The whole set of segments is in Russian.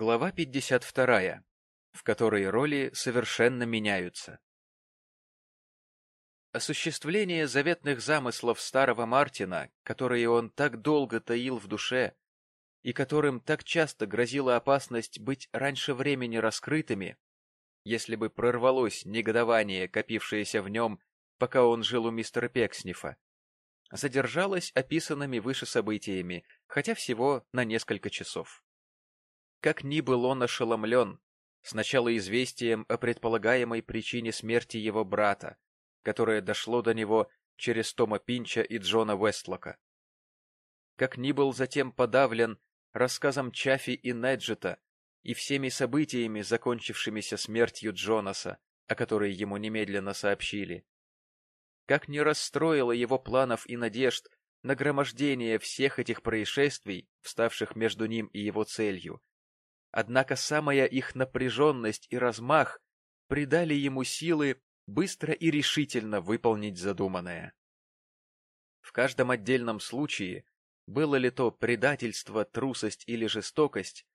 Глава 52, в которой роли совершенно меняются. Осуществление заветных замыслов старого Мартина, которые он так долго таил в душе и которым так часто грозила опасность быть раньше времени раскрытыми, если бы прорвалось негодование, копившееся в нем, пока он жил у мистера Пекснифа, задержалось описанными выше событиями, хотя всего на несколько часов. Как ни был он ошеломлен, сначала известием о предполагаемой причине смерти его брата, которое дошло до него через Тома Пинча и Джона Вестлока. Как ни был затем подавлен рассказом Чаффи и Неджета и всеми событиями, закончившимися смертью Джонаса, о которой ему немедленно сообщили. Как не расстроило его планов и надежд нагромождение всех этих происшествий, вставших между ним и его целью, Однако самая их напряженность и размах придали ему силы быстро и решительно выполнить задуманное. В каждом отдельном случае, было ли то предательство, трусость или жестокость,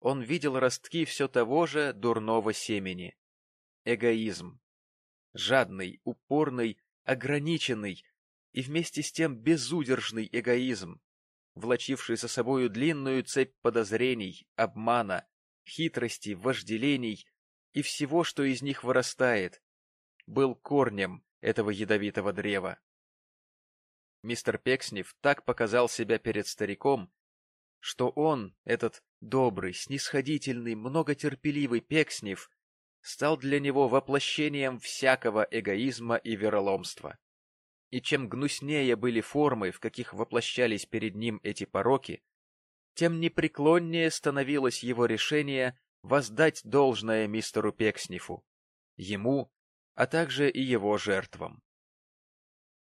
он видел ростки все того же дурного семени. Эгоизм. Жадный, упорный, ограниченный и вместе с тем безудержный эгоизм, влачивший за собою длинную цепь подозрений, обмана, хитрости, вожделений и всего, что из них вырастает, был корнем этого ядовитого древа. Мистер Пекснев так показал себя перед стариком, что он, этот добрый, снисходительный, многотерпеливый Пекснев, стал для него воплощением всякого эгоизма и вероломства. И чем гнуснее были формы, в каких воплощались перед ним эти пороки, тем непреклоннее становилось его решение воздать должное мистеру Пекснифу, ему, а также и его жертвам.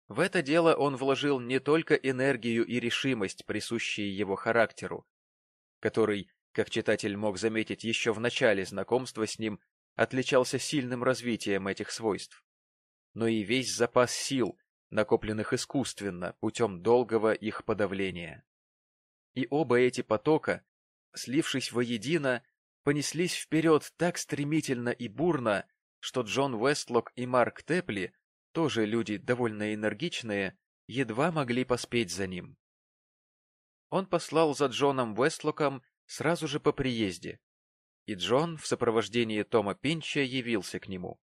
В это дело он вложил не только энергию и решимость, присущие его характеру, который, как читатель мог заметить еще в начале знакомства с ним, отличался сильным развитием этих свойств, но и весь запас сил, накопленных искусственно путем долгого их подавления. И оба эти потока, слившись воедино, понеслись вперед так стремительно и бурно, что Джон Уэстлок и Марк Тепли, тоже люди довольно энергичные, едва могли поспеть за ним. Он послал за Джоном Уэстлоком сразу же по приезде, и Джон в сопровождении Тома Пинча явился к нему.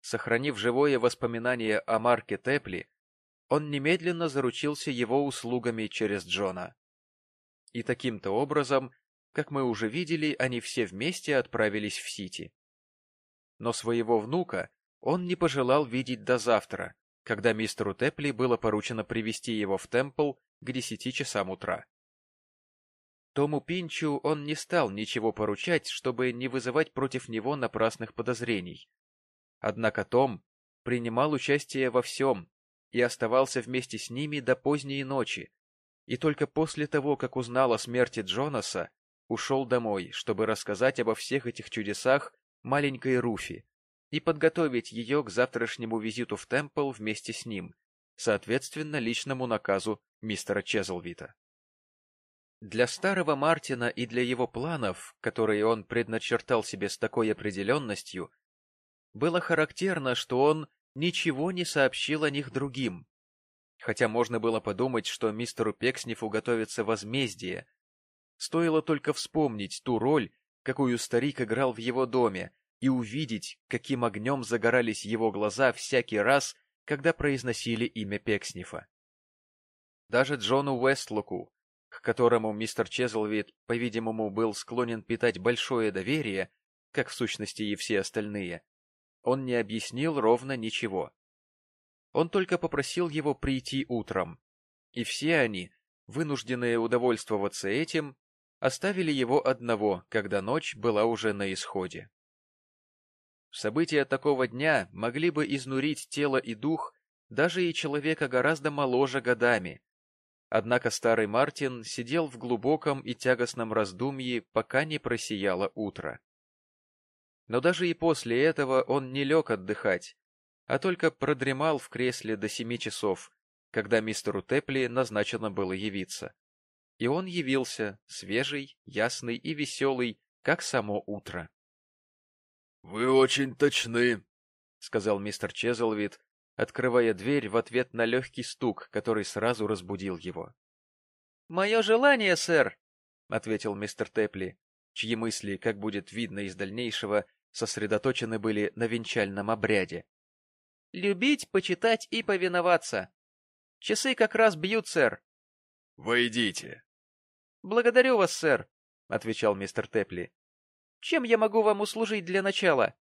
Сохранив живое воспоминание о Марке Тепли, он немедленно заручился его услугами через Джона. И таким-то образом, как мы уже видели, они все вместе отправились в Сити. Но своего внука он не пожелал видеть до завтра, когда мистеру Тепли было поручено привести его в Темпл к десяти часам утра. Тому Пинчу он не стал ничего поручать, чтобы не вызывать против него напрасных подозрений, Однако Том принимал участие во всем и оставался вместе с ними до поздней ночи, и только после того, как узнал о смерти Джонаса, ушел домой, чтобы рассказать обо всех этих чудесах маленькой Руфи и подготовить ее к завтрашнему визиту в Темпл вместе с ним, соответственно личному наказу мистера Чезлвита. Для старого Мартина и для его планов, которые он предначертал себе с такой определенностью, было характерно, что он ничего не сообщил о них другим. Хотя можно было подумать, что мистеру Пекснифу готовится возмездие. Стоило только вспомнить ту роль, какую старик играл в его доме, и увидеть, каким огнем загорались его глаза всякий раз, когда произносили имя Пекснифа. Даже Джону Уэстлоку, к которому мистер Чезлвид, по-видимому, был склонен питать большое доверие, как в сущности и все остальные, он не объяснил ровно ничего. Он только попросил его прийти утром, и все они, вынужденные удовольствоваться этим, оставили его одного, когда ночь была уже на исходе. События такого дня могли бы изнурить тело и дух даже и человека гораздо моложе годами. Однако старый Мартин сидел в глубоком и тягостном раздумье, пока не просияло утро. Но даже и после этого он не лег отдыхать, а только продремал в кресле до семи часов, когда мистеру Тепли назначено было явиться. И он явился, свежий, ясный и веселый, как само утро. — Вы очень точны, — сказал мистер Чезлвид, открывая дверь в ответ на легкий стук, который сразу разбудил его. — Мое желание, сэр, — ответил мистер Тепли, чьи мысли, как будет видно из дальнейшего, сосредоточены были на венчальном обряде. — Любить, почитать и повиноваться. Часы как раз бьют, сэр. — Войдите. — Благодарю вас, сэр, — отвечал мистер Тепли. — Чем я могу вам услужить для начала?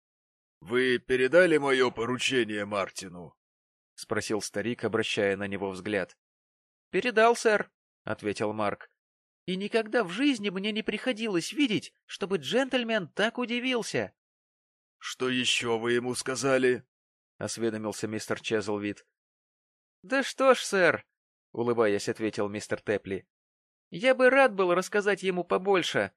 — Вы передали мое поручение Мартину? — спросил старик, обращая на него взгляд. — Передал, сэр, — ответил Марк. — И никогда в жизни мне не приходилось видеть, чтобы джентльмен так удивился. — Что еще вы ему сказали? — осведомился мистер Чезлвид. — Да что ж, сэр, — улыбаясь, ответил мистер Тепли. — Я бы рад был рассказать ему побольше,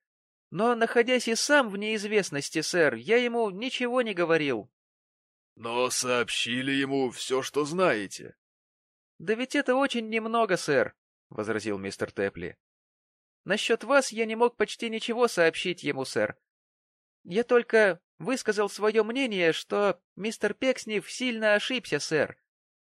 но, находясь и сам в неизвестности, сэр, я ему ничего не говорил. — Но сообщили ему все, что знаете. — Да ведь это очень немного, сэр, — возразил мистер Тепли. — Насчет вас я не мог почти ничего сообщить ему, сэр. Я только высказал свое мнение, что мистер Пекснев сильно ошибся, сэр,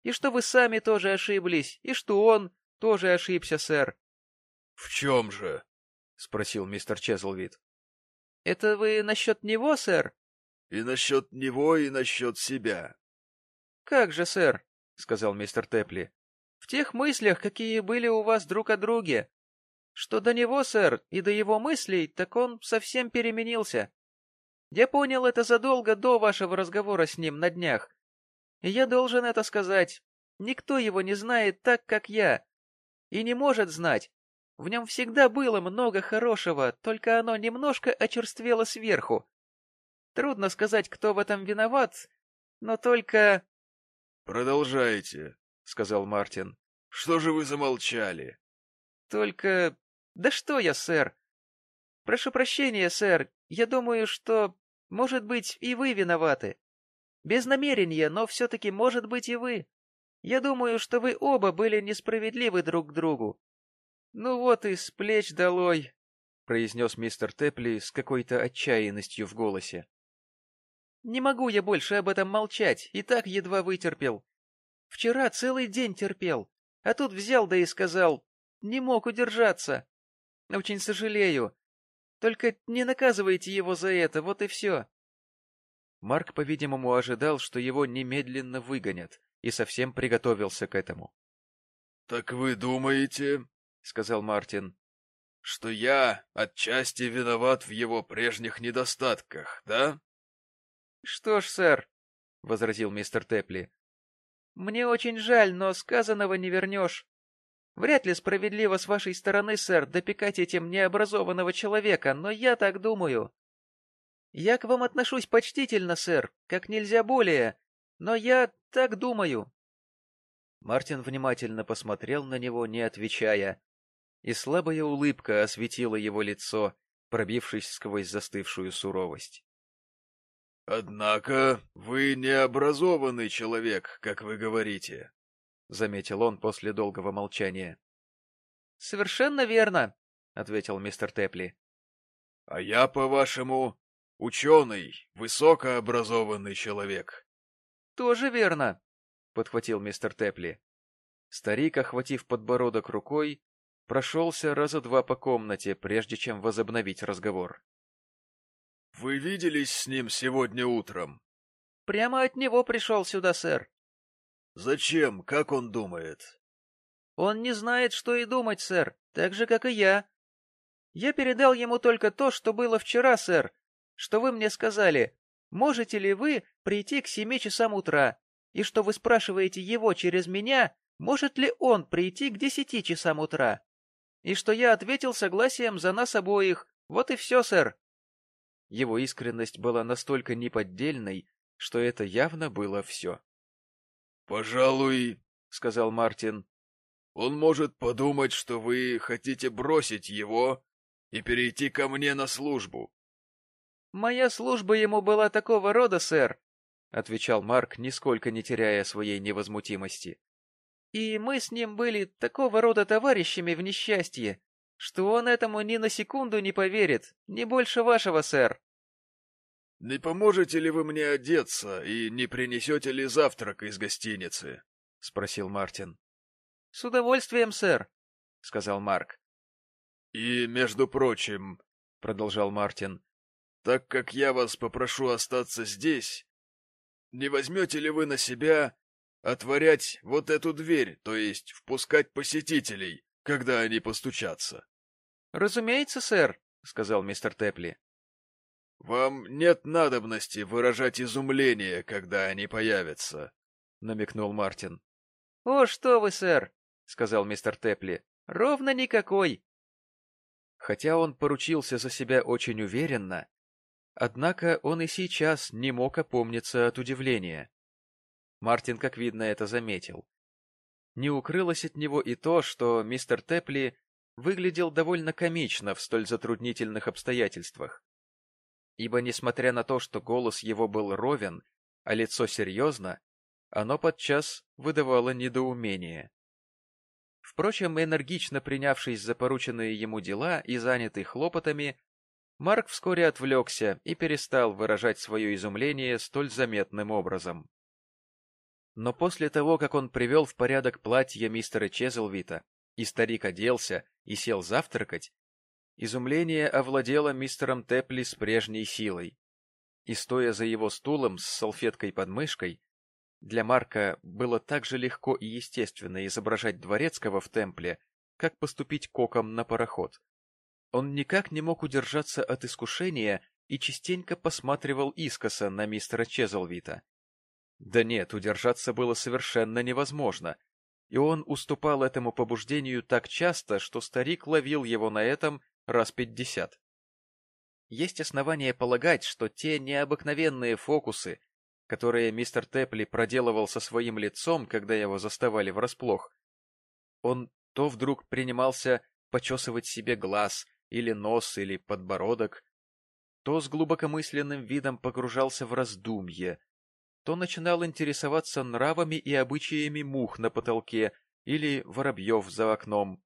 и что вы сами тоже ошиблись, и что он тоже ошибся, сэр. — В чем же? — спросил мистер Чезлвид. — Это вы насчет него, сэр? — И насчет него, и насчет себя. — Как же, сэр, — сказал мистер Тепли, — в тех мыслях, какие были у вас друг о друге. Что до него, сэр, и до его мыслей, так он совсем переменился. Я понял это задолго до вашего разговора с ним на днях. И я должен это сказать. Никто его не знает так, как я. И не может знать. В нем всегда было много хорошего, только оно немножко очерствело сверху. Трудно сказать, кто в этом виноват, но только... — Продолжайте, — сказал Мартин. — Что же вы замолчали? — Только... Да что я, сэр? Прошу прощения, сэр, я думаю, что, может быть, и вы виноваты. Без намерения, но все-таки, может быть, и вы. Я думаю, что вы оба были несправедливы друг к другу. «Ну вот и с плеч долой», — произнес мистер Тепли с какой-то отчаянностью в голосе. «Не могу я больше об этом молчать, и так едва вытерпел. Вчера целый день терпел, а тут взял да и сказал, не мог удержаться. Очень сожалею. Только не наказывайте его за это, вот и все». Марк, по-видимому, ожидал, что его немедленно выгонят, и совсем приготовился к этому. — Так вы думаете, — сказал Мартин, — что я отчасти виноват в его прежних недостатках, да? — Что ж, сэр, — возразил мистер Тепли, — мне очень жаль, но сказанного не вернешь. Вряд ли справедливо с вашей стороны, сэр, допекать этим необразованного человека, но я так думаю. Я к вам отношусь почтительно, сэр, как нельзя более, но я так думаю. Мартин внимательно посмотрел на него, не отвечая, и слабая улыбка осветила его лицо, пробившись сквозь застывшую суровость. — Однако вы необразованный человек, как вы говорите, — заметил он после долгого молчания. — Совершенно верно, — ответил мистер Тепли. — А я, по-вашему, ученый, высокообразованный человек. — Тоже верно, — подхватил мистер Тепли. Старик, охватив подбородок рукой, прошелся раза два по комнате, прежде чем возобновить разговор. — Вы виделись с ним сегодня утром? — Прямо от него пришел сюда, сэр. — Зачем? Как он думает? — Он не знает, что и думать, сэр, так же, как и я. Я передал ему только то, что было вчера, сэр, что вы мне сказали, можете ли вы прийти к семи часам утра, и что вы спрашиваете его через меня, может ли он прийти к десяти часам утра и что я ответил согласием за нас обоих. Вот и все, сэр. Его искренность была настолько неподдельной, что это явно было все. — Пожалуй, — сказал Мартин, — он может подумать, что вы хотите бросить его и перейти ко мне на службу. — Моя служба ему была такого рода, сэр, — отвечал Марк, нисколько не теряя своей невозмутимости. И мы с ним были такого рода товарищами в несчастье, что он этому ни на секунду не поверит, не больше вашего, сэр. — Не поможете ли вы мне одеться и не принесете ли завтрак из гостиницы? — спросил Мартин. — С удовольствием, сэр, — сказал Марк. — И, между прочим, — продолжал Мартин, — так как я вас попрошу остаться здесь, не возьмете ли вы на себя отворять вот эту дверь, то есть впускать посетителей, когда они постучатся? — Разумеется, сэр, — сказал мистер Тепли. — Вам нет надобности выражать изумление, когда они появятся, — намекнул Мартин. — О, что вы, сэр, — сказал мистер Тепли, — ровно никакой. Хотя он поручился за себя очень уверенно, однако он и сейчас не мог опомниться от удивления. Мартин, как видно, это заметил. Не укрылось от него и то, что мистер Тепли выглядел довольно комично в столь затруднительных обстоятельствах. Ибо, несмотря на то, что голос его был ровен, а лицо серьезно, оно подчас выдавало недоумение. Впрочем, энергично принявшись за порученные ему дела и занятый хлопотами, Марк вскоре отвлекся и перестал выражать свое изумление столь заметным образом. Но после того, как он привел в порядок платье мистера Чезлвита, и старик оделся и сел завтракать, изумление овладело мистером Тепли с прежней силой. И, стоя за его стулом с салфеткой под мышкой, для Марка было так же легко и естественно изображать дворецкого в темпле, как поступить коком на пароход. Он никак не мог удержаться от искушения и частенько посматривал искоса на мистера Чезлвита. Да нет, удержаться было совершенно невозможно, и он уступал этому побуждению так часто, что старик ловил его на этом раз пятьдесят. Есть основания полагать, что те необыкновенные фокусы, которые мистер Тепли проделывал со своим лицом, когда его заставали врасплох, он то вдруг принимался почесывать себе глаз, или нос, или подбородок, то с глубокомысленным видом погружался в раздумье, то начинал интересоваться нравами и обычаями мух на потолке или воробьев за окном,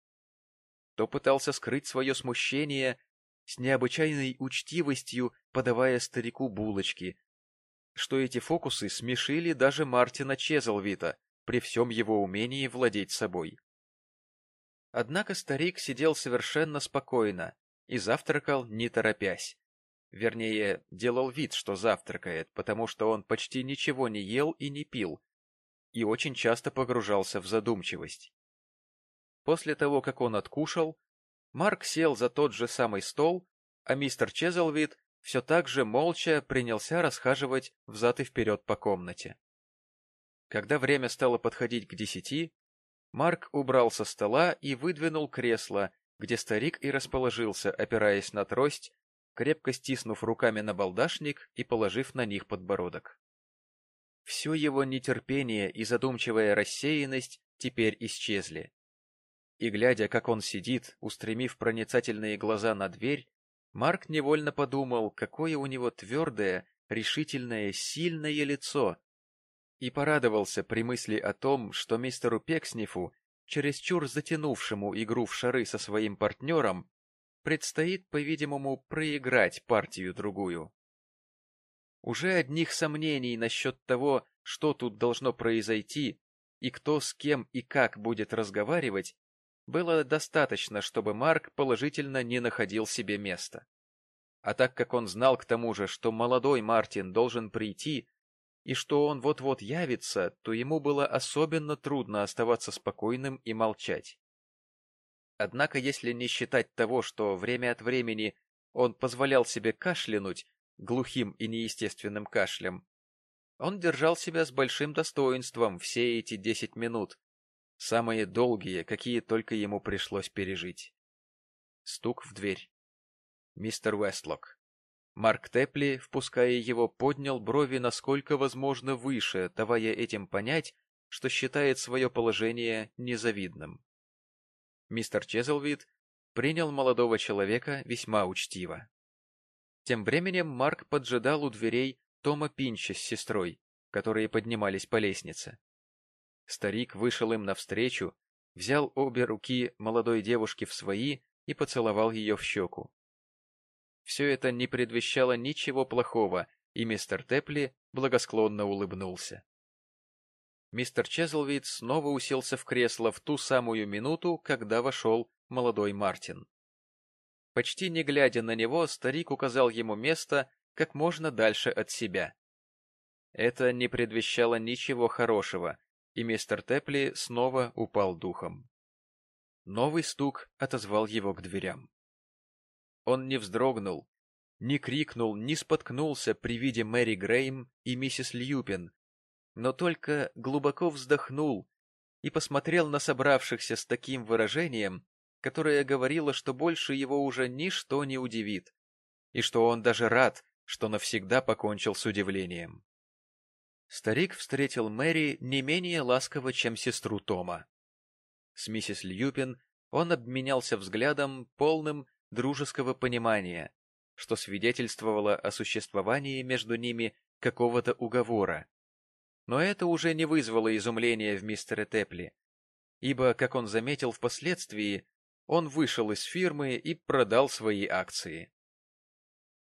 то пытался скрыть свое смущение с необычайной учтивостью, подавая старику булочки, что эти фокусы смешили даже Мартина Чезлвита при всем его умении владеть собой. Однако старик сидел совершенно спокойно и завтракал, не торопясь. Вернее, делал вид, что завтракает, потому что он почти ничего не ел и не пил, и очень часто погружался в задумчивость. После того, как он откушал, Марк сел за тот же самый стол, а мистер Чезлвид все так же молча принялся расхаживать взад и вперед по комнате. Когда время стало подходить к десяти, Марк убрал со стола и выдвинул кресло, где старик и расположился, опираясь на трость крепко стиснув руками на балдашник и положив на них подбородок. Все его нетерпение и задумчивая рассеянность теперь исчезли. И, глядя, как он сидит, устремив проницательные глаза на дверь, Марк невольно подумал, какое у него твердое, решительное, сильное лицо, и порадовался при мысли о том, что мистеру Пекснифу, чересчур затянувшему игру в шары со своим партнером, предстоит, по-видимому, проиграть партию-другую. Уже одних сомнений насчет того, что тут должно произойти, и кто с кем и как будет разговаривать, было достаточно, чтобы Марк положительно не находил себе места. А так как он знал к тому же, что молодой Мартин должен прийти, и что он вот-вот явится, то ему было особенно трудно оставаться спокойным и молчать. Однако, если не считать того, что время от времени он позволял себе кашлянуть глухим и неестественным кашлем, он держал себя с большим достоинством все эти десять минут, самые долгие, какие только ему пришлось пережить. Стук в дверь. Мистер Вестлок. Марк Тепли, впуская его, поднял брови насколько возможно выше, давая этим понять, что считает свое положение незавидным. Мистер Чезлвид принял молодого человека весьма учтиво. Тем временем Марк поджидал у дверей Тома Пинча с сестрой, которые поднимались по лестнице. Старик вышел им навстречу, взял обе руки молодой девушки в свои и поцеловал ее в щеку. Все это не предвещало ничего плохого, и мистер Тепли благосклонно улыбнулся. Мистер Чезлвид снова уселся в кресло в ту самую минуту, когда вошел молодой Мартин. Почти не глядя на него, старик указал ему место как можно дальше от себя. Это не предвещало ничего хорошего, и мистер Тепли снова упал духом. Новый стук отозвал его к дверям. Он не вздрогнул, не крикнул, не споткнулся при виде Мэри Грейм и миссис Льюпин, но только глубоко вздохнул и посмотрел на собравшихся с таким выражением, которое говорило, что больше его уже ничто не удивит, и что он даже рад, что навсегда покончил с удивлением. Старик встретил Мэри не менее ласково, чем сестру Тома. С миссис Льюпин он обменялся взглядом, полным дружеского понимания, что свидетельствовало о существовании между ними какого-то уговора. Но это уже не вызвало изумления в мистере Тепли, ибо, как он заметил впоследствии, он вышел из фирмы и продал свои акции.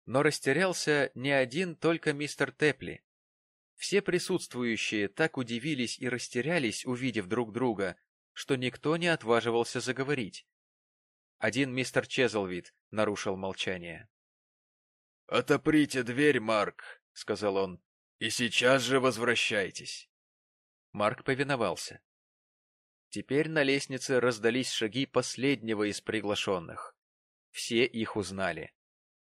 Но растерялся не один только мистер Тепли. Все присутствующие так удивились и растерялись, увидев друг друга, что никто не отваживался заговорить. Один мистер Чезлвид нарушил молчание. — Отоприте дверь, Марк, — сказал он, — и сейчас же возвращайтесь. Марк повиновался. Теперь на лестнице раздались шаги последнего из приглашенных. Все их узнали.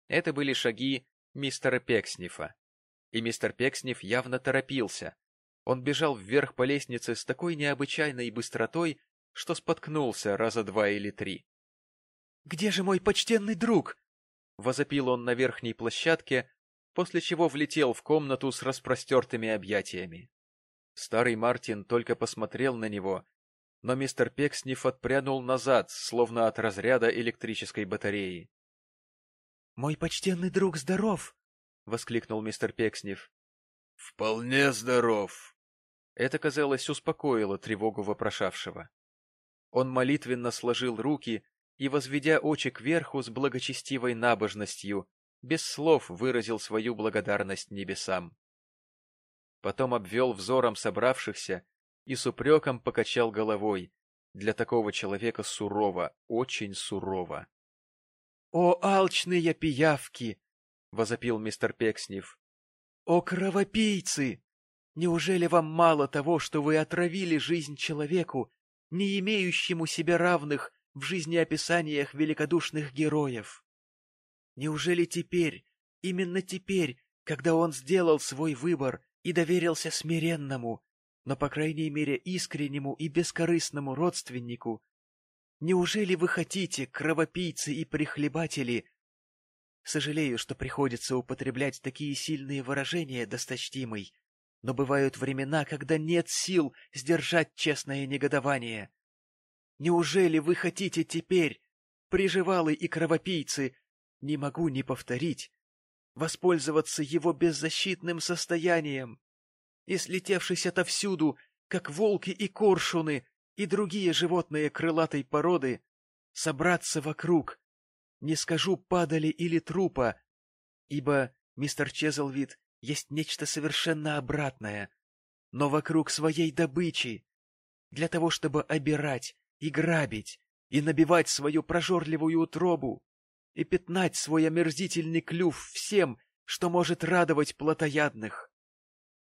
Это были шаги мистера Пекснифа. И мистер Пексниф явно торопился. Он бежал вверх по лестнице с такой необычайной быстротой, что споткнулся раза два или три. — Где же мой почтенный друг? — возопил он на верхней площадке, после чего влетел в комнату с распростертыми объятиями. Старый Мартин только посмотрел на него но мистер Пекснев отпрянул назад, словно от разряда электрической батареи. — Мой почтенный друг здоров! — воскликнул мистер Пекснев. — Вполне здоров! Это, казалось, успокоило тревогу вопрошавшего. Он молитвенно сложил руки и, возведя очи кверху с благочестивой набожностью, без слов выразил свою благодарность небесам. Потом обвел взором собравшихся и с упреком покачал головой. Для такого человека сурово, очень сурово. — О, алчные пиявки! — возопил мистер Пекснев. — О, кровопийцы! Неужели вам мало того, что вы отравили жизнь человеку, не имеющему себе равных в жизнеописаниях великодушных героев? Неужели теперь, именно теперь, когда он сделал свой выбор и доверился смиренному, но, по крайней мере, искреннему и бескорыстному родственнику. Неужели вы хотите, кровопийцы и прихлебатели? Сожалею, что приходится употреблять такие сильные выражения, досточтимый, но бывают времена, когда нет сил сдержать честное негодование. Неужели вы хотите теперь, приживалы и кровопийцы, не могу не повторить, воспользоваться его беззащитным состоянием? и слетевшись отовсюду, как волки и коршуны и другие животные крылатой породы, собраться вокруг, не скажу падали или трупа, ибо, мистер Чезлвид, есть нечто совершенно обратное, но вокруг своей добычи, для того, чтобы обирать и грабить, и набивать свою прожорливую утробу, и пятнать свой омерзительный клюв всем, что может радовать плотоядных.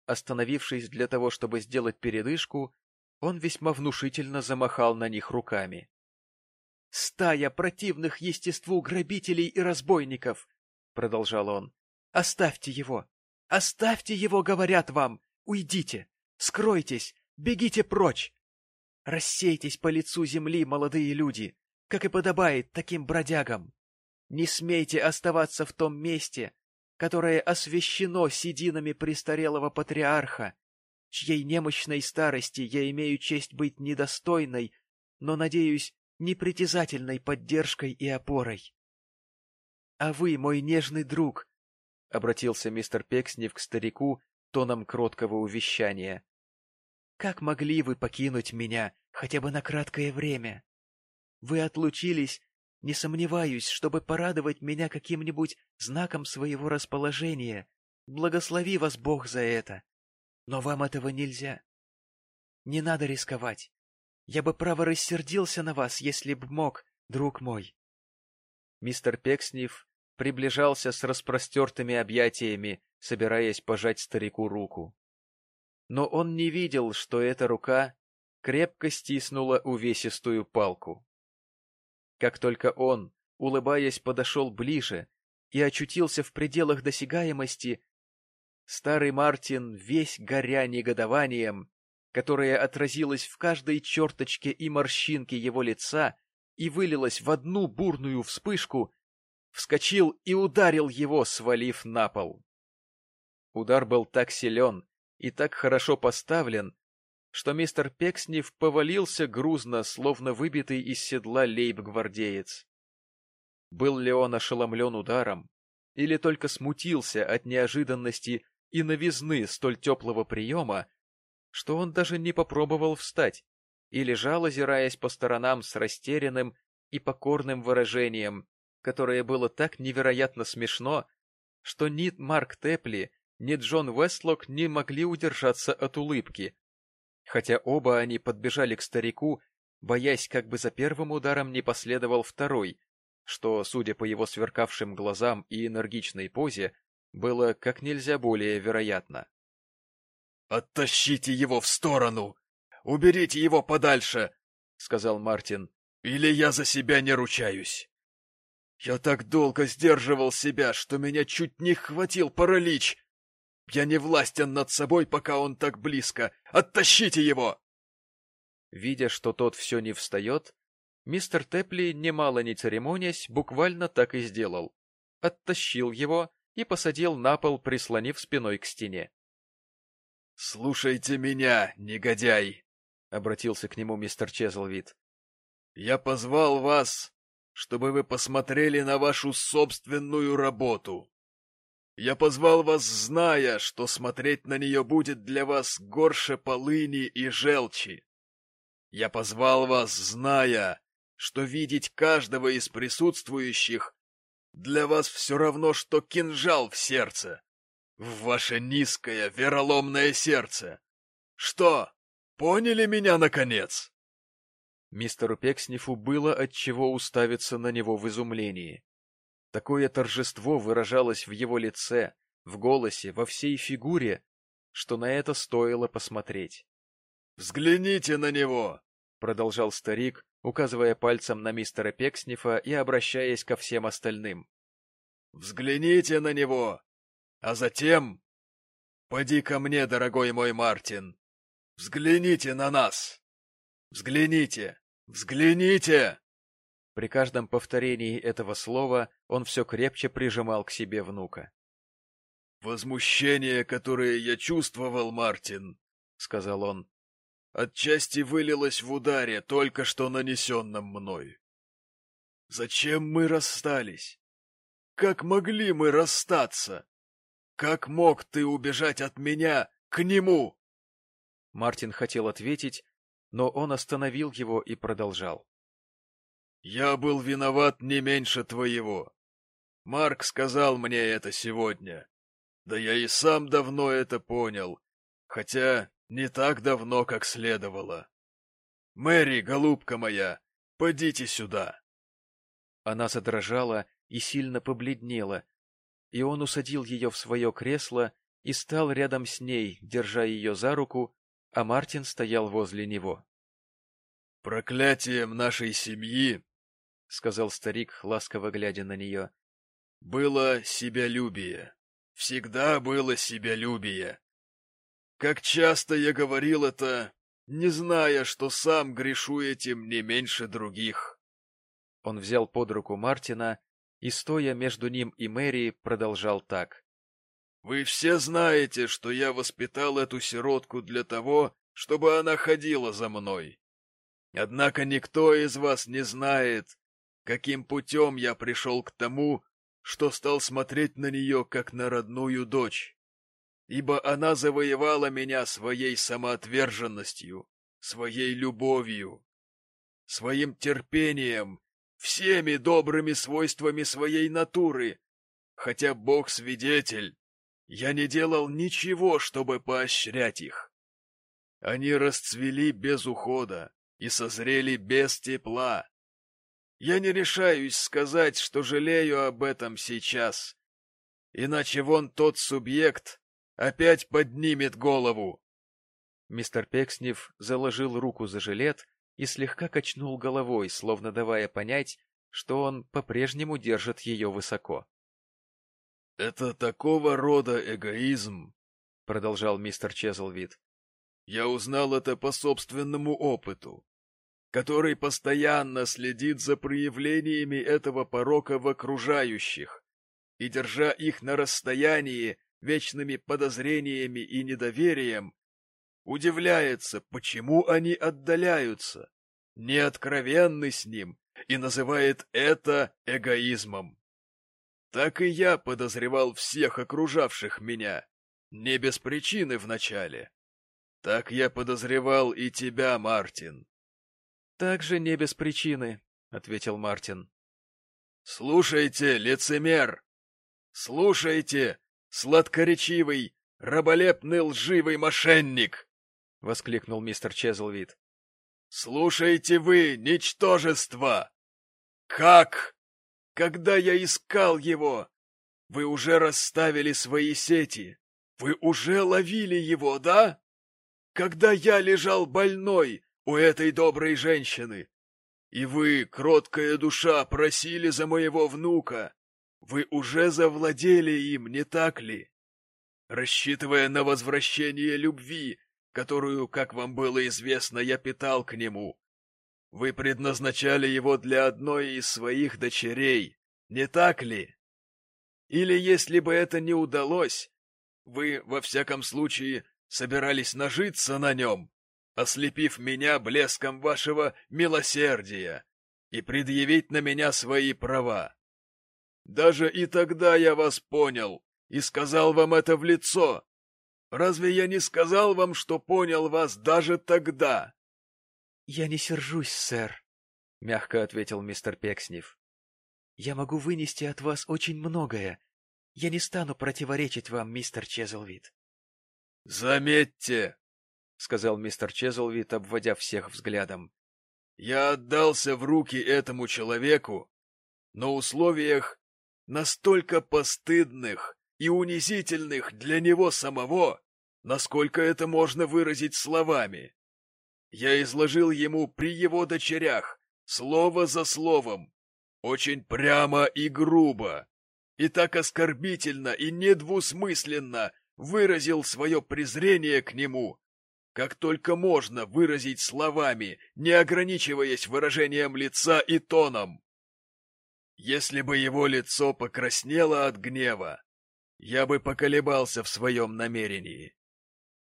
Остановившись для того, чтобы сделать передышку, он весьма внушительно замахал на них руками. — Стая противных естеству грабителей и разбойников! — продолжал он. — Оставьте его! Оставьте его, говорят вам! Уйдите! Скройтесь! Бегите прочь! Рассейтесь по лицу земли, молодые люди, как и подобает таким бродягам! Не смейте оставаться в том месте, которое освящено сединами престарелого патриарха, чьей немощной старости я имею честь быть недостойной, но, надеюсь, непритязательной поддержкой и опорой. — А вы, мой нежный друг, — обратился мистер Пекснев к старику тоном кроткого увещания, — как могли вы покинуть меня хотя бы на краткое время? Вы отлучились, не сомневаюсь, чтобы порадовать меня каким-нибудь знаком своего расположения. Благослови вас Бог за это. Но вам этого нельзя. Не надо рисковать. Я бы право рассердился на вас, если б мог, друг мой. Мистер Пекснев приближался с распростертыми объятиями, собираясь пожать старику руку. Но он не видел, что эта рука крепко стиснула увесистую палку. Как только он, улыбаясь, подошел ближе и очутился в пределах досягаемости, старый Мартин, весь горя негодованием, которое отразилось в каждой черточке и морщинке его лица и вылилось в одну бурную вспышку, вскочил и ударил его, свалив на пол. Удар был так силен и так хорошо поставлен, что мистер Пекснев повалился грузно, словно выбитый из седла лейб-гвардеец. Был ли он ошеломлен ударом, или только смутился от неожиданности и новизны столь теплого приема, что он даже не попробовал встать и лежал, озираясь по сторонам с растерянным и покорным выражением, которое было так невероятно смешно, что ни Марк Тепли, ни Джон Вестлок не могли удержаться от улыбки, хотя оба они подбежали к старику, боясь, как бы за первым ударом не последовал второй, что, судя по его сверкавшим глазам и энергичной позе, было как нельзя более вероятно. «Оттащите его в сторону! Уберите его подальше!» — сказал Мартин. «Или я за себя не ручаюсь. Я так долго сдерживал себя, что меня чуть не хватил паралич. Я не властен над собой, пока он так близко. Оттащите его!» Видя, что тот все не встает, мистер Тепли, немало не церемонясь, буквально так и сделал. Оттащил его и посадил на пол, прислонив спиной к стене. — Слушайте меня, негодяй! — обратился к нему мистер Чезлвид. — Я позвал вас, чтобы вы посмотрели на вашу собственную работу. Я позвал вас, зная, что смотреть на нее будет для вас горше полыни и желчи. Я позвал вас, зная, что видеть каждого из присутствующих для вас все равно, что кинжал в сердце в ваше низкое, вероломное сердце. Что, поняли меня, наконец? Мистеру Пекснифу было от чего уставиться на него в изумлении. Такое торжество выражалось в его лице, в голосе, во всей фигуре, что на это стоило посмотреть. — Взгляните на него! — продолжал старик, указывая пальцем на мистера Пекснифа и обращаясь ко всем остальным. — Взгляните на него! А затем... Поди ко мне, дорогой мой Мартин. Взгляните на нас. Взгляните, взгляните. При каждом повторении этого слова он все крепче прижимал к себе внука. «Возмущение, которое я чувствовал, Мартин, — сказал он, — отчасти вылилось в ударе, только что нанесенном мной. Зачем мы расстались? Как могли мы расстаться? Как мог ты убежать от меня к нему? Мартин хотел ответить, но он остановил его и продолжал. Я был виноват не меньше твоего. Марк сказал мне это сегодня. Да я и сам давно это понял, хотя не так давно, как следовало. Мэри, голубка моя, подите сюда. Она задрожала и сильно побледнела, и он усадил ее в свое кресло и стал рядом с ней, держа ее за руку, а Мартин стоял возле него. — Проклятием нашей семьи, — сказал старик, ласково глядя на нее, — было себялюбие. Всегда было себялюбие. Как часто я говорил это, не зная, что сам грешу этим не меньше других. Он взял под руку Мартина и, стоя между ним и Мэри, продолжал так. — Вы все знаете, что я воспитал эту сиротку для того, чтобы она ходила за мной. Однако никто из вас не знает, каким путем я пришел к тому, что стал смотреть на нее, как на родную дочь. ибо она завоевала меня своей самоотверженностью, своей любовью, своим терпением, всеми добрыми свойствами своей натуры, хотя Бог свидетель, я не делал ничего, чтобы поощрять их. Они расцвели без ухода и созрели без тепла. Я не решаюсь сказать, что жалею об этом сейчас, иначе вон тот субъект опять поднимет голову. Мистер Пекснев заложил руку за жилет и слегка качнул головой, словно давая понять, что он по-прежнему держит ее высоко. — Это такого рода эгоизм, — продолжал мистер Чезлвид. — Я узнал это по собственному опыту, который постоянно следит за проявлениями этого порока в окружающих и, держа их на расстоянии вечными подозрениями и недоверием, удивляется, почему они отдаляются, неоткровенны с ним и называет это эгоизмом. Так и я подозревал всех окружавших меня, не без причины вначале. Так я подозревал и тебя, Мартин. — Так же не без причины, — ответил Мартин. — Слушайте, лицемер! Слушайте, сладкоречивый, раболепный лживый мошенник! — воскликнул мистер Чезлвид. — Слушайте вы, ничтожество! Как? Когда я искал его, вы уже расставили свои сети, вы уже ловили его, да? Когда я лежал больной у этой доброй женщины, и вы, кроткая душа, просили за моего внука, вы уже завладели им, не так ли? Рассчитывая на возвращение любви, которую, как вам было известно, я питал к нему. Вы предназначали его для одной из своих дочерей, не так ли? Или, если бы это не удалось, вы, во всяком случае, собирались нажиться на нем, ослепив меня блеском вашего милосердия и предъявить на меня свои права. Даже и тогда я вас понял и сказал вам это в лицо, Разве я не сказал вам, что понял вас даже тогда? — Я не сержусь, сэр, — мягко ответил мистер Пекснев. — Я могу вынести от вас очень многое. Я не стану противоречить вам, мистер Чезлвид. — Заметьте, — сказал мистер Чезлвид, обводя всех взглядом, — я отдался в руки этому человеку на условиях настолько постыдных и унизительных для него самого, насколько это можно выразить словами. Я изложил ему при его дочерях, слово за словом, очень прямо и грубо, и так оскорбительно и недвусмысленно выразил свое презрение к нему, как только можно выразить словами, не ограничиваясь выражением лица и тоном. Если бы его лицо покраснело от гнева, я бы поколебался в своем намерении.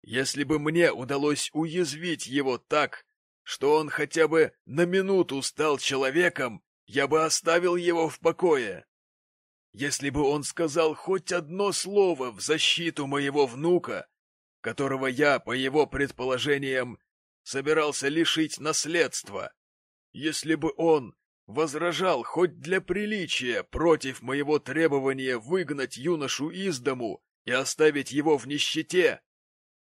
Если бы мне удалось уязвить его так, что он хотя бы на минуту стал человеком, я бы оставил его в покое. Если бы он сказал хоть одно слово в защиту моего внука, которого я, по его предположениям, собирался лишить наследства, если бы он возражал хоть для приличия против моего требования выгнать юношу из дому и оставить его в нищете,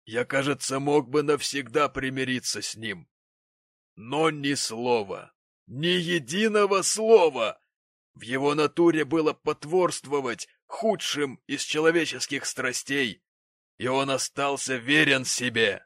я, кажется, мог бы навсегда примириться с ним. Но ни слова, ни единого слова! В его натуре было потворствовать худшим из человеческих страстей, и он остался верен себе.